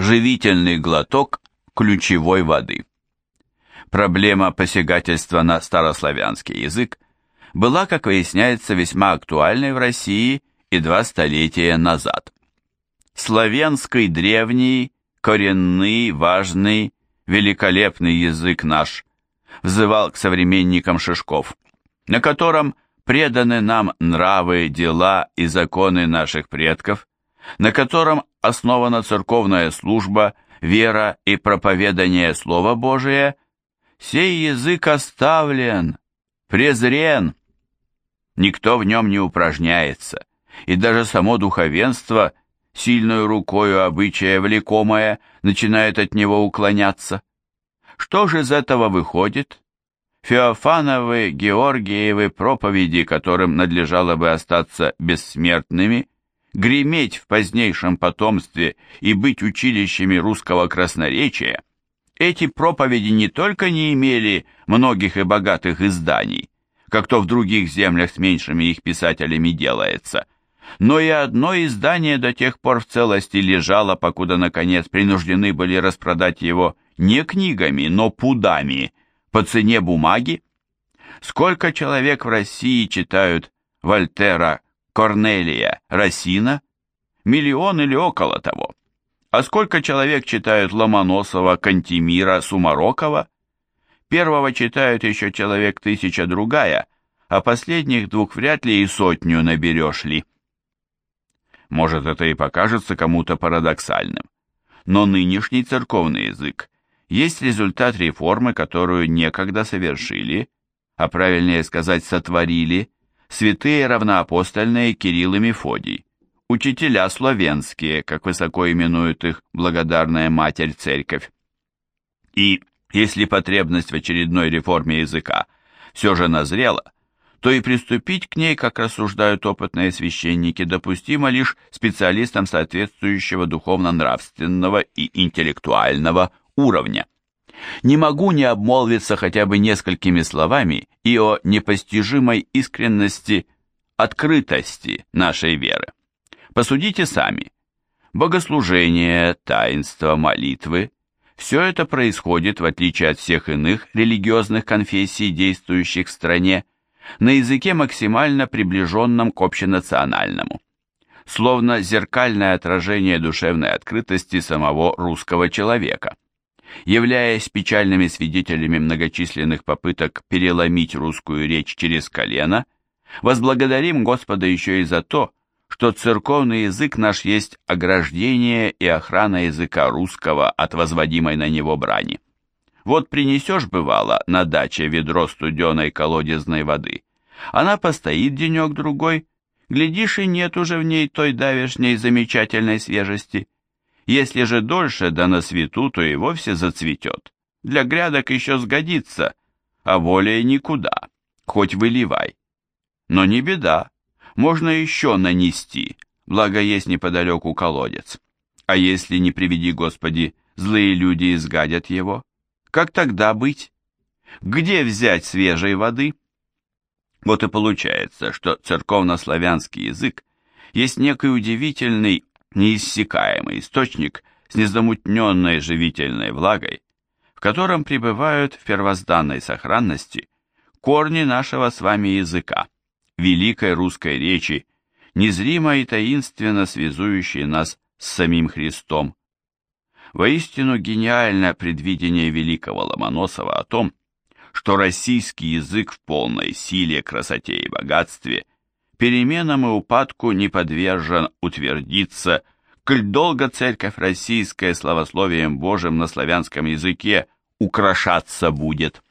Живительный глоток ключевой воды. Проблема посягательства на старославянский язык была, как выясняется, весьма актуальной в России и два столетия назад. Славянский древний, коренный, важный, великолепный язык наш взывал к современникам Шишков, на котором преданы нам нравы, дела и законы наших предков, на котором основана церковная служба, вера и проповедание Слова Божия, сей язык оставлен, презрен. Никто в нем не упражняется, и даже само духовенство, сильной рукою обычая влекомое, начинает от него уклоняться. Что же из этого выходит? Феофановы, Георгиевы проповеди, которым надлежало бы остаться бессмертными, греметь в позднейшем потомстве и быть училищами русского красноречия, эти проповеди не только не имели многих и богатых изданий, как то в других землях с меньшими их писателями делается, но и одно издание до тех пор в целости лежало, покуда, наконец, принуждены были распродать его не книгами, но пудами по цене бумаги. Сколько человек в России читают Вольтера Корнелия Росина, миллион или около того. А сколько человек читают Ломоносова, Кантемира, Сумарокова? Первого читают еще человек тысяча другая, а последних двух вряд ли и сотню наберешь ли. Может, это и покажется кому-то парадоксальным, но нынешний церковный язык есть результат реформы, которую некогда совершили, а правильнее сказать сотворили, святые равноапостольные Кирилл и Мефодий, учителя славянские, как высоко именуют их благодарная Матерь Церковь. И если потребность в очередной реформе языка все же назрела, то и приступить к ней, как рассуждают опытные священники, допустимо лишь специалистам соответствующего духовно-нравственного и интеллектуального уровня. Не могу не обмолвиться хотя бы несколькими словами и о непостижимой искренности, открытости нашей веры. Посудите сами. Богослужение, таинство, молитвы – все это происходит, в отличие от всех иных религиозных конфессий, действующих в стране, на языке максимально приближенном к общенациональному, словно зеркальное отражение душевной открытости самого русского человека – являясь печальными свидетелями многочисленных попыток переломить русскую речь через колено, возблагодарим Господа еще и за то, что церковный язык наш есть ограждение и охрана языка русского от возводимой на него брани. Вот принесешь, бывало, на даче ведро студеной колодезной воды. Она постоит денек-другой, глядишь, и нет уже в ней той давешней замечательной свежести – если же дольше да на свету, то и вовсе зацветет. Для грядок еще сгодится, а более никуда, хоть выливай. Но не беда, можно еще нанести, благо есть неподалеку колодец. А если, не приведи Господи, злые люди изгадят его, как тогда быть? Где взять свежей воды? Вот и получается, что церковнославянский язык есть некий удивительный неиссякаемый источник с незамутненной живительной влагой, в котором пребывают в первозданной сохранности корни нашего с вами языка, великой русской речи, незримо и таинственно связующей нас с самим Христом. Воистину гениально предвидение великого Ломоносова о том, что российский язык в полной силе, красоте и богатстве переменам и упадку не подвержен утвердиться, коль долго церковь российская славословием Божьим на славянском языке украшаться будет.